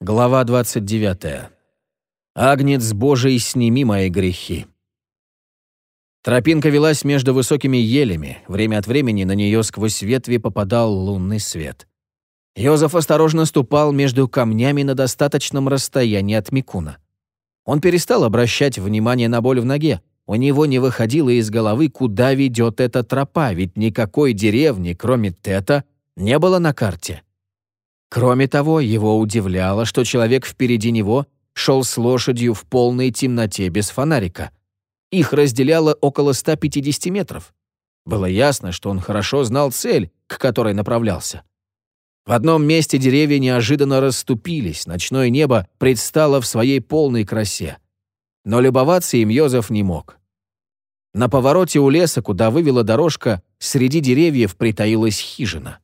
Глава 29. «Агнец Божий, сними мои грехи». Тропинка велась между высокими елями, время от времени на нее сквозь ветви попадал лунный свет. Йозеф осторожно ступал между камнями на достаточном расстоянии от Микуна. Он перестал обращать внимание на боль в ноге. У него не выходило из головы, куда ведет эта тропа, ведь никакой деревни, кроме Тета, не было на карте. Кроме того, его удивляло, что человек впереди него шел с лошадью в полной темноте без фонарика. Их разделяло около 150 метров. Было ясно, что он хорошо знал цель, к которой направлялся. В одном месте деревья неожиданно расступились, ночное небо предстало в своей полной красе. Но любоваться им Йозеф не мог. На повороте у леса, куда вывела дорожка, среди деревьев притаилась хижина.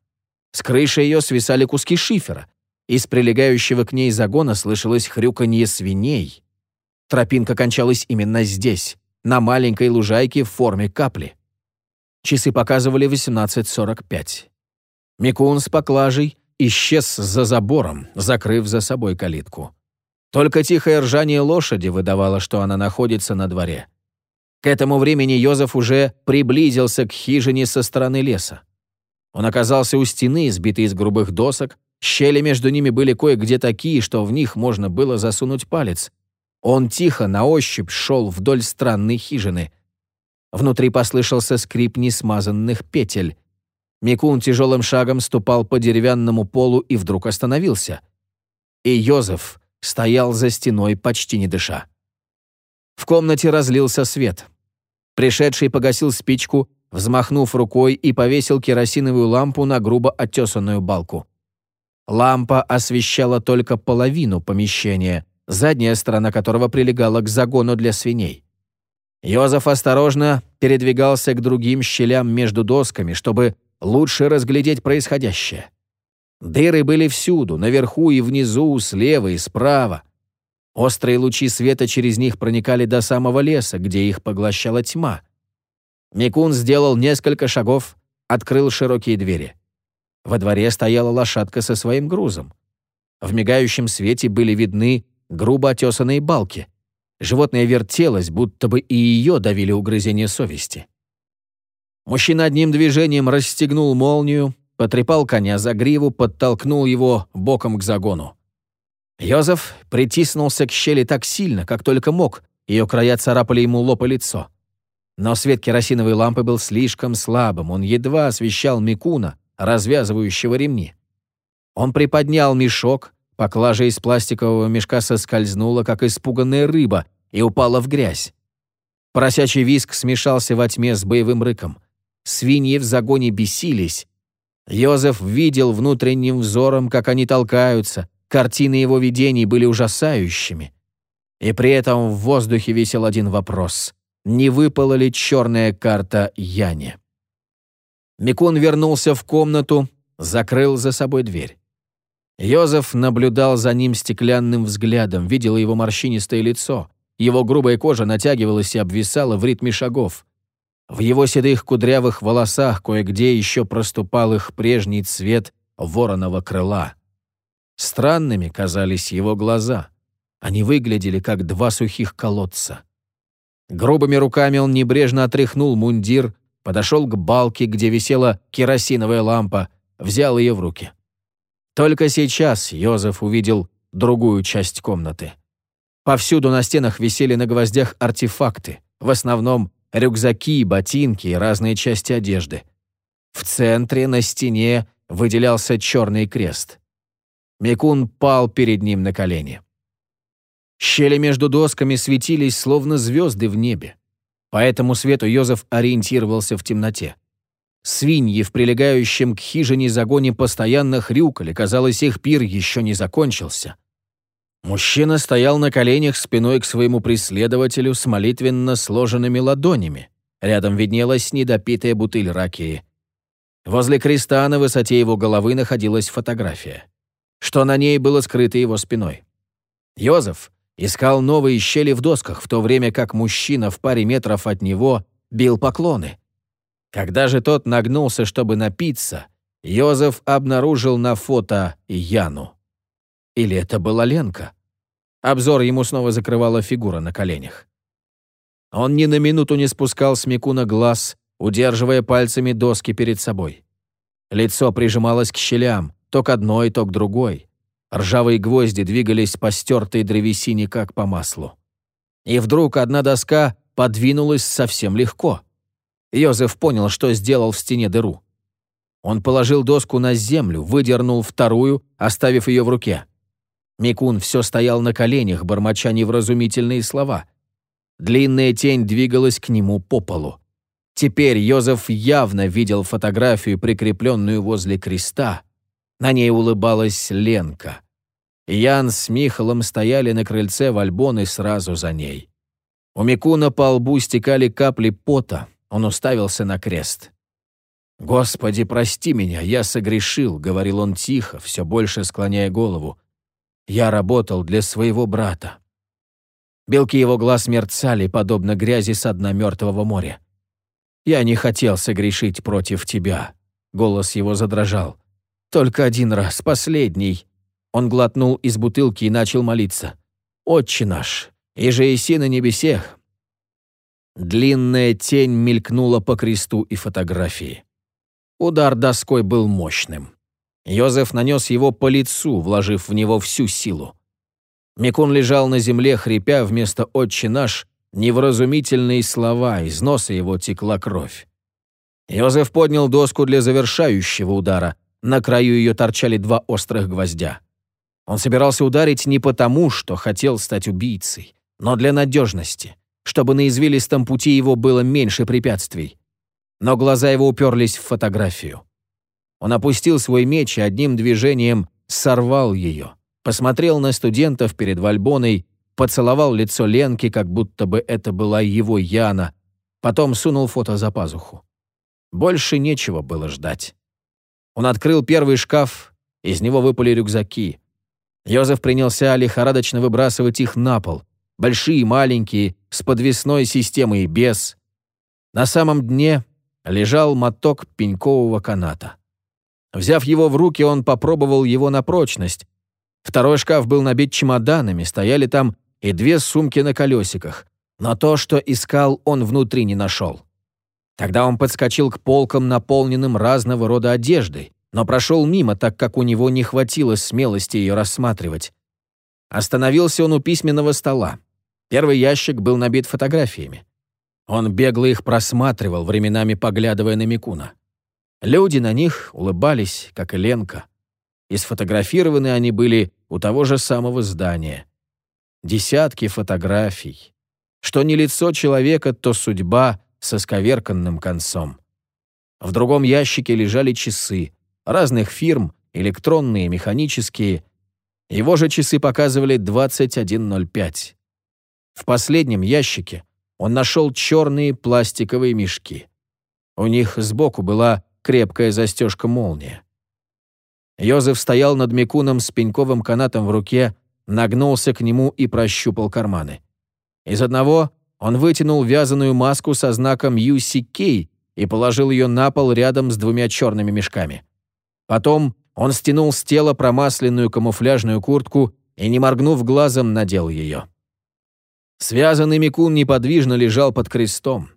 С крыши ее свисали куски шифера. Из прилегающего к ней загона слышалось хрюканье свиней. Тропинка кончалась именно здесь, на маленькой лужайке в форме капли. Часы показывали 18.45. Микун с поклажей исчез за забором, закрыв за собой калитку. Только тихое ржание лошади выдавало, что она находится на дворе. К этому времени Йозеф уже приблизился к хижине со стороны леса. Он оказался у стены, сбитой из грубых досок. Щели между ними были кое-где такие, что в них можно было засунуть палец. Он тихо, на ощупь, шел вдоль странной хижины. Внутри послышался скрип несмазанных петель. Микун тяжелым шагом ступал по деревянному полу и вдруг остановился. И Йозеф стоял за стеной, почти не дыша. В комнате разлился свет. Пришедший погасил спичку, взмахнув рукой и повесил керосиновую лампу на грубо оттесанную балку. Лампа освещала только половину помещения, задняя сторона которого прилегала к загону для свиней. Йозеф осторожно передвигался к другим щелям между досками, чтобы лучше разглядеть происходящее. Дыры были всюду, наверху и внизу, слева и справа. Острые лучи света через них проникали до самого леса, где их поглощала тьма. Микун сделал несколько шагов, открыл широкие двери. Во дворе стояла лошадка со своим грузом. В мигающем свете были видны грубо отесанные балки. Животное вертелось, будто бы и ее давили угрызения совести. Мужчина одним движением расстегнул молнию, потрепал коня за гриву, подтолкнул его боком к загону. Йозеф притиснулся к щели так сильно, как только мог, ее края царапали ему лоб и лицо. Но свет керосиновой лампы был слишком слабым, он едва освещал Микуна, развязывающего ремни. Он приподнял мешок, поклажа из пластикового мешка соскользнула, как испуганная рыба, и упала в грязь. Поросячий виск смешался во тьме с боевым рыком. Свиньи в загоне бесились. Йозеф видел внутренним взором, как они толкаются, картины его видений были ужасающими. И при этом в воздухе висел один вопрос не выпала ли черная карта Яне. Микун вернулся в комнату, закрыл за собой дверь. Йозеф наблюдал за ним стеклянным взглядом, видел его морщинистое лицо. Его грубая кожа натягивалась и обвисала в ритме шагов. В его седых кудрявых волосах кое-где еще проступал их прежний цвет вороного крыла. Странными казались его глаза. Они выглядели как два сухих колодца. Грубыми руками он небрежно отряхнул мундир, подошел к балке, где висела керосиновая лампа, взял ее в руки. Только сейчас Йозеф увидел другую часть комнаты. Повсюду на стенах висели на гвоздях артефакты, в основном рюкзаки, ботинки и разные части одежды. В центре на стене выделялся черный крест. Микун пал перед ним на колени. Щели между досками светились, словно звезды в небе. По этому свету Йозеф ориентировался в темноте. Свиньи в прилегающем к хижине загоне постоянно хрюкали, казалось, их пир еще не закончился. Мужчина стоял на коленях спиной к своему преследователю с молитвенно сложенными ладонями. Рядом виднелась недопитая бутыль ракии. Возле креста на высоте его головы находилась фотография. Что на ней было скрыто его спиной. Йозеф, Искал новые щели в досках, в то время как мужчина в паре метров от него бил поклоны. Когда же тот нагнулся, чтобы напиться, Йозеф обнаружил на фото Яну. Или это была Ленка? Обзор ему снова закрывала фигура на коленях. Он ни на минуту не спускал с Микуна глаз, удерживая пальцами доски перед собой. Лицо прижималось к щелям, то к одной, то к другой. Ржавые гвозди двигались по стертой древесине, как по маслу. И вдруг одна доска подвинулась совсем легко. Йозеф понял, что сделал в стене дыру. Он положил доску на землю, выдернул вторую, оставив ее в руке. Микун все стоял на коленях, бормоча невразумительные слова. Длинная тень двигалась к нему по полу. Теперь Йозеф явно видел фотографию, прикрепленную возле креста. На ней улыбалась Ленка. Ян с Михалом стояли на крыльце Вальбоны сразу за ней. У Микуна по лбу стекали капли пота, он уставился на крест. «Господи, прости меня, я согрешил», — говорил он тихо, все больше склоняя голову. Я работал для своего брата. Белки его глаз мерцали, подобно грязи со дна мертвого моря. «Я не хотел согрешить против тебя», — голос его задрожал. «Только один раз, последний». Он глотнул из бутылки и начал молиться. «Отче наш, и же иси на небесех». Длинная тень мелькнула по кресту и фотографии. Удар доской был мощным. Йозеф нанес его по лицу, вложив в него всю силу. Микун лежал на земле, хрипя вместо «Отче наш» невразумительные слова, из носа его текла кровь. Йозеф поднял доску для завершающего удара. На краю ее торчали два острых гвоздя. Он собирался ударить не потому, что хотел стать убийцей, но для надежности, чтобы на извилистом пути его было меньше препятствий. Но глаза его уперлись в фотографию. Он опустил свой меч и одним движением сорвал ее, посмотрел на студентов перед Вальбоной, поцеловал лицо Ленки, как будто бы это была его Яна, потом сунул фото за пазуху. Больше нечего было ждать. Он открыл первый шкаф, из него выпали рюкзаки. Йозеф принялся лихорадочно выбрасывать их на пол, большие, маленькие, с подвесной системой и без. На самом дне лежал моток пенькового каната. Взяв его в руки, он попробовал его на прочность. Второй шкаф был набит чемоданами, стояли там и две сумки на колесиках. Но то, что искал, он внутри не нашел. Тогда он подскочил к полкам, наполненным разного рода одеждой, но прошел мимо, так как у него не хватило смелости ее рассматривать. Остановился он у письменного стола. Первый ящик был набит фотографиями. Он бегло их просматривал, временами поглядывая на Микуна. Люди на них улыбались, как и Ленка. И сфотографированы они были у того же самого здания. Десятки фотографий. Что не лицо человека, то судьба со сковерканным концом. В другом ящике лежали часы, разных фирм, электронные, механические. Его же часы показывали 21.05. В последнем ящике он нашел черные пластиковые мешки. У них сбоку была крепкая застежка-молния. Йозеф стоял над Микуном с пеньковым канатом в руке, нагнулся к нему и прощупал карманы. Из одного он вытянул вязаную маску со знаком UCK и положил ее на пол рядом с двумя черными мешками. Потом он стянул с тела промасленную камуфляжную куртку и, не моргнув глазом, надел ее. Связанный Микун неподвижно лежал под крестом.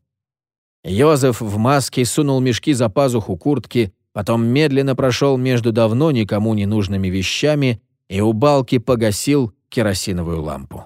Йозеф в маске сунул мешки за пазуху куртки, потом медленно прошел между давно никому не нужными вещами и у балки погасил керосиновую лампу.